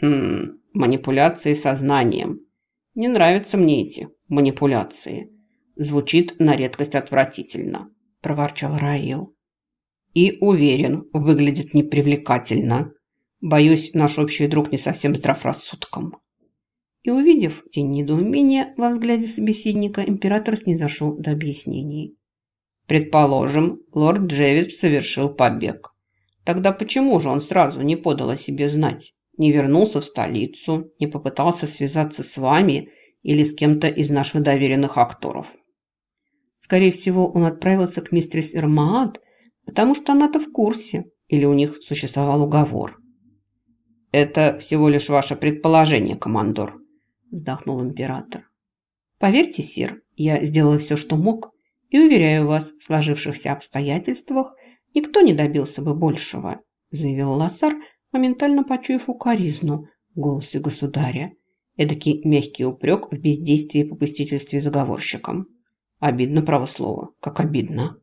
Хм, манипуляции сознанием. Не нравятся мне эти манипуляции. Звучит на редкость отвратительно, проворчал Раил. И уверен, выглядит непривлекательно. Боюсь, наш общий друг не совсем здрав рассудком. И увидев тень недоумения во взгляде собеседника, император снизошел до объяснений. Предположим, лорд Джевидж совершил побег. Тогда почему же он сразу не подал о себе знать? Не вернулся в столицу, не попытался связаться с вами или с кем-то из наших доверенных акторов? Скорее всего, он отправился к мистерс Ирмаат, потому что она-то в курсе, или у них существовал уговор. «Это всего лишь ваше предположение, командор», – вздохнул император. «Поверьте, сир, я сделала все, что мог, и уверяю вас, в сложившихся обстоятельствах никто не добился бы большего», – заявил Лассар, моментально почуяв укоризну в голосе государя. Эдакий мягкий упрек в бездействии и попустительстве заговорщикам. Обидно, право слово, как обидно.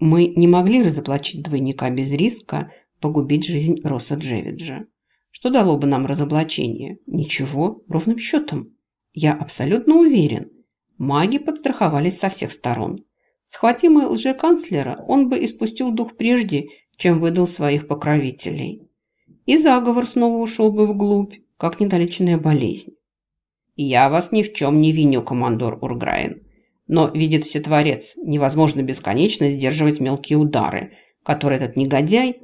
Мы не могли разоблачить двойника без риска погубить жизнь Росса Джевиджа. Что дало бы нам разоблачение? Ничего, ровным счетом. Я абсолютно уверен. Маги подстраховались со всех сторон. Схватимый лжеканцлера, он бы испустил дух прежде, чем выдал своих покровителей. И заговор снова ушел бы вглубь, как недолеченная болезнь. «Я вас ни в чем не виню, командор Урграин. Но, видит Всетворец, невозможно бесконечно сдерживать мелкие удары, которые этот негодяй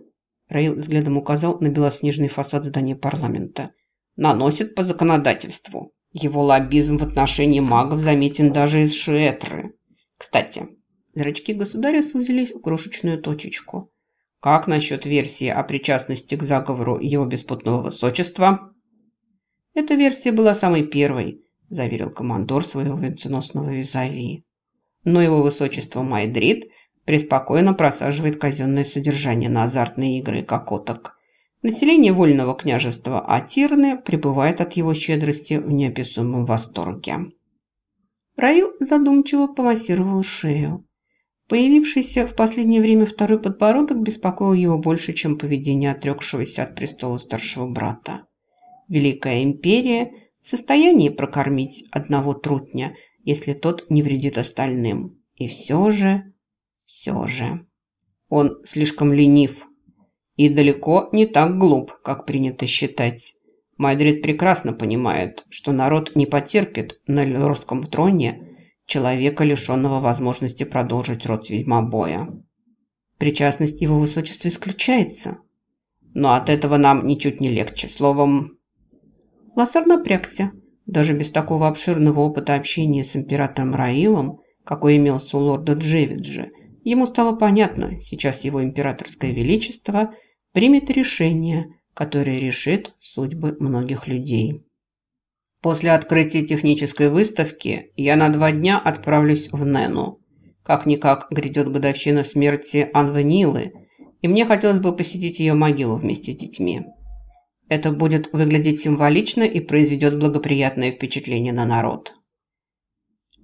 Раил взглядом указал на белоснежный фасад здания парламента. «Наносит по законодательству. Его лоббизм в отношении магов заметен даже из Шиэтры. Кстати, зрачки государя сузились в крошечную точечку. Как насчет версии о причастности к заговору его беспутного высочества?» «Эта версия была самой первой», – заверил командор своего венценосного визави. Но его высочество Майдрид преспокойно просаживает казенное содержание на азартные игры кокоток. Население вольного княжества Атирны пребывает от его щедрости в неописуемом восторге. Раил задумчиво помассировал шею. Появившийся в последнее время второй подбородок беспокоил его больше, чем поведение отрекшегося от престола старшего брата. Великая империя в состоянии прокормить одного трутня, если тот не вредит остальным. И все же... Все же. Он слишком ленив и далеко не так глуп, как принято считать. Майдрид прекрасно понимает, что народ не потерпит на лорском троне человека, лишенного возможности продолжить род ведьмобоя. Причастность его высочества исключается. Но от этого нам ничуть не легче. Словом, Лассар напрягся. Даже без такого обширного опыта общения с императором Раилом, какой имелся у лорда Джевиджа, Ему стало понятно, сейчас его императорское величество примет решение, которое решит судьбы многих людей. После открытия технической выставки я на два дня отправлюсь в Нену. Как-никак грядет годовщина смерти Анванилы, и мне хотелось бы посетить ее могилу вместе с детьми. Это будет выглядеть символично и произведет благоприятное впечатление на народ.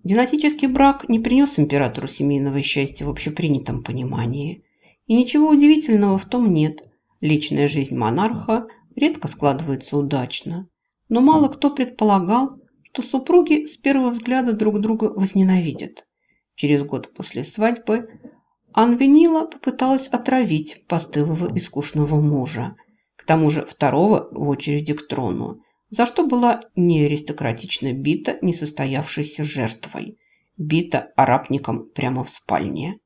Динатический брак не принес императору семейного счастья в общепринятом понимании. И ничего удивительного в том нет. Личная жизнь монарха редко складывается удачно. Но мало кто предполагал, что супруги с первого взгляда друг друга возненавидят. Через год после свадьбы Анвенила попыталась отравить постылого и скучного мужа, к тому же второго в очереди к трону, за что была неаристократично бита несостоявшейся жертвой, бита арабником прямо в спальне.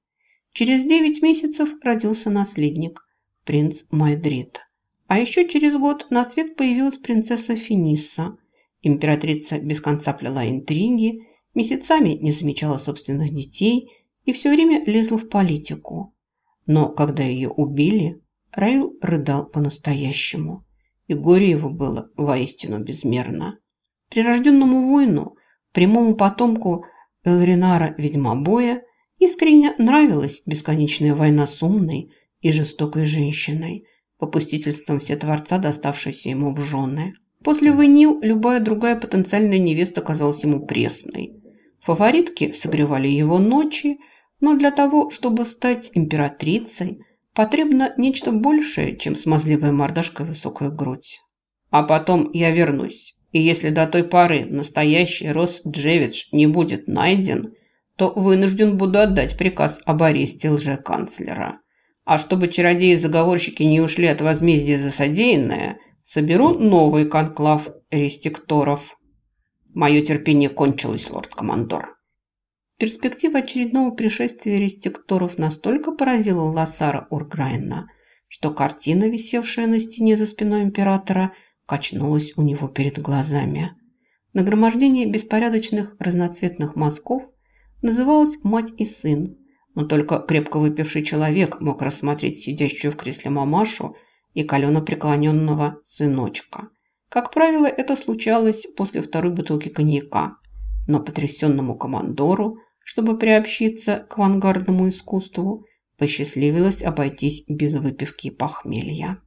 Через девять месяцев родился наследник, принц Майдрид. А еще через год на свет появилась принцесса Финисса. Императрица без конца плела интриги, месяцами не замечала собственных детей и все время лезла в политику. Но когда ее убили, Раил рыдал по-настоящему и горе его было воистину безмерно. Прирожденному воину, прямому потомку Элринара Ведьмобоя, искренне нравилась бесконечная война с умной и жестокой женщиной, попустительством Всетворца, доставшейся ему в жены. После Венил любая другая потенциальная невеста казалась ему пресной. Фаворитки согревали его ночи, но для того, чтобы стать императрицей – Потребно нечто большее, чем смазливая мордашка и высокая грудь. А потом я вернусь. И если до той поры настоящий Рос Джевидж не будет найден, то вынужден буду отдать приказ об аресте лже-канцлера. А чтобы чародеи-заговорщики не ушли от возмездия за содеянное, соберу новый конклав рестикторов. Мое терпение кончилось, лорд-командор. Перспектива очередного пришествия рестикторов настолько поразила Лассара Урграйна, что картина, висевшая на стене за спиной императора, качнулась у него перед глазами. Нагромождение беспорядочных разноцветных мазков называлось «Мать и сын», но только крепко выпивший человек мог рассмотреть сидящую в кресле мамашу и калено преклоненного сыночка. Как правило, это случалось после второй бутылки коньяка, но потрясенному командору, чтобы приобщиться к авангардному искусству, посчастливилось обойтись без выпивки и похмелья.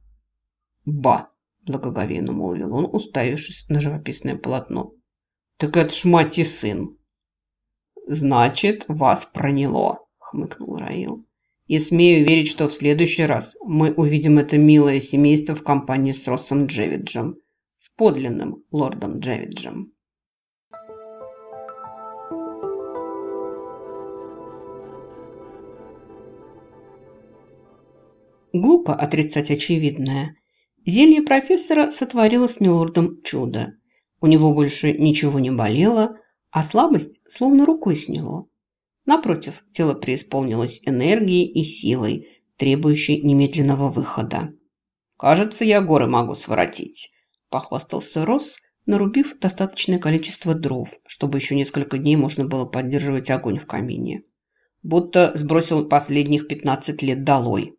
«Ба!» – благоговейно молвил он, уставившись на живописное полотно. «Так это ж мать и сын!» «Значит, вас проняло!» – хмыкнул Раил. «И смею верить, что в следующий раз мы увидим это милое семейство в компании с Россом Джевиджем, с подлинным лордом Джевиджем». Глупо отрицать очевидное. Зелье профессора сотворило с милордом чудо. У него больше ничего не болело, а слабость словно рукой сняло. Напротив, тело преисполнилось энергией и силой, требующей немедленного выхода. «Кажется, я горы могу своротить», – похвастался Росс, нарубив достаточное количество дров, чтобы еще несколько дней можно было поддерживать огонь в камине. Будто сбросил последних 15 лет долой.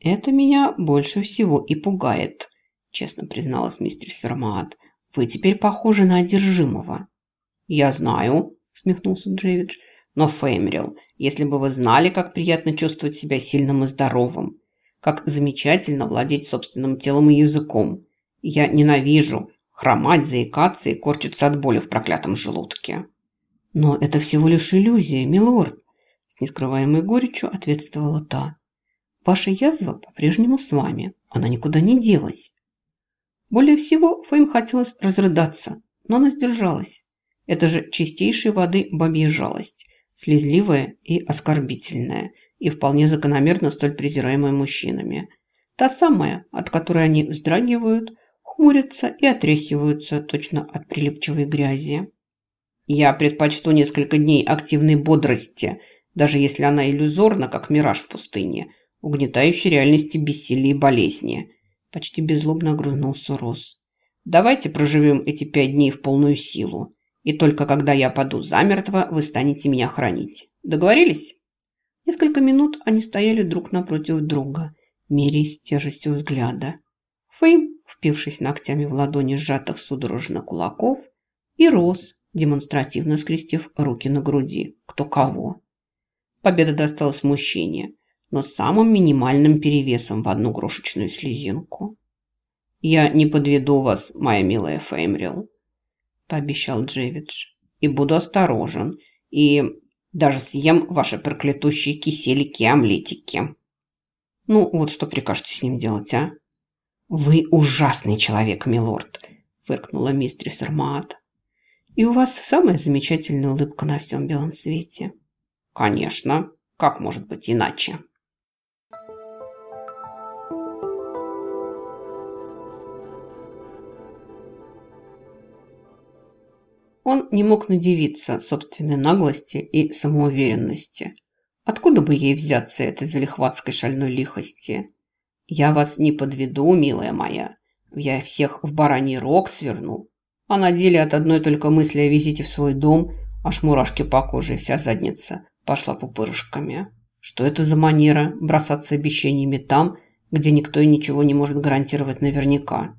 «Это меня больше всего и пугает», – честно призналась мистер Сармаат. «Вы теперь похожи на одержимого». «Я знаю», – усмехнулся Джевидж. «Но, Феймрил, если бы вы знали, как приятно чувствовать себя сильным и здоровым, как замечательно владеть собственным телом и языком. Я ненавижу хромать, заикаться и корчиться от боли в проклятом желудке». «Но это всего лишь иллюзия, милорд», – с нескрываемой горечью ответствовала та. Ваша язва по-прежнему с вами. Она никуда не делась. Более всего Фейм хотелось разрыдаться, но она сдержалась. Это же чистейшей воды бабья жалость, слезливая и оскорбительная, и вполне закономерно столь презираемая мужчинами. Та самая, от которой они вздрагивают, хмурятся и отряхиваются точно от прилипчивой грязи. Я предпочту несколько дней активной бодрости, даже если она иллюзорна, как мираж в пустыне – угнетающей реальности бессилия и болезни. Почти беззлобно огрызнулся Рос. Давайте проживем эти пять дней в полную силу. И только когда я паду замертво, вы станете меня хранить. Договорились? Несколько минут они стояли друг напротив друга, меряясь тяжестью взгляда. Фейм, впившись ногтями в ладони сжатых судорожно кулаков, и Рос, демонстративно скрестив руки на груди. Кто кого. Победа досталась мужчине – но с самым минимальным перевесом в одну крошечную слезинку. «Я не подведу вас, моя милая Феймрил», – пообещал Джевидж. «И буду осторожен, и даже съем ваши проклятущие киселики и омлетики». «Ну, вот что прикажете с ним делать, а?» «Вы ужасный человек, милорд», – фыркнула мистрис Армаат. «И у вас самая замечательная улыбка на всем белом свете». «Конечно. Как может быть иначе?» Он не мог надевиться собственной наглости и самоуверенности. Откуда бы ей взяться этой залихватской шальной лихости? «Я вас не подведу, милая моя. Я всех в бараний рог сверну». А на деле от одной только мысли о визите в свой дом аж мурашки по коже и вся задница пошла пупырышками. Что это за манера бросаться обещаниями там, где никто и ничего не может гарантировать наверняка?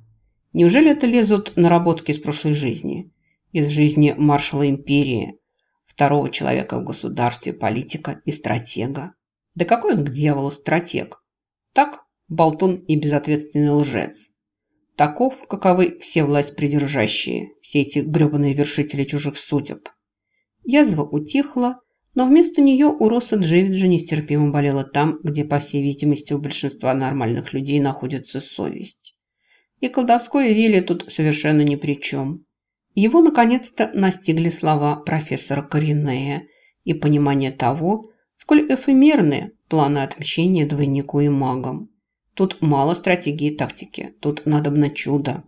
Неужели это лезут наработки из прошлой жизни? Из жизни маршала империи, второго человека в государстве, политика и стратега. Да какой он к дьяволу стратег? Так, болтун и безответственный лжец. Таков, каковы все власть придержащие, все эти гребаные вершители чужих судеб. Язва утихла, но вместо нее у Росса Джевиджа нестерпимо болела там, где, по всей видимости, у большинства нормальных людей находится совесть. И колдовское зелье тут совершенно ни при чем. Его наконец-то настигли слова профессора Коринея и понимание того, сколь эфемерны планы отмщения двойнику и магам. Тут мало стратегии и тактики, тут надобно чудо.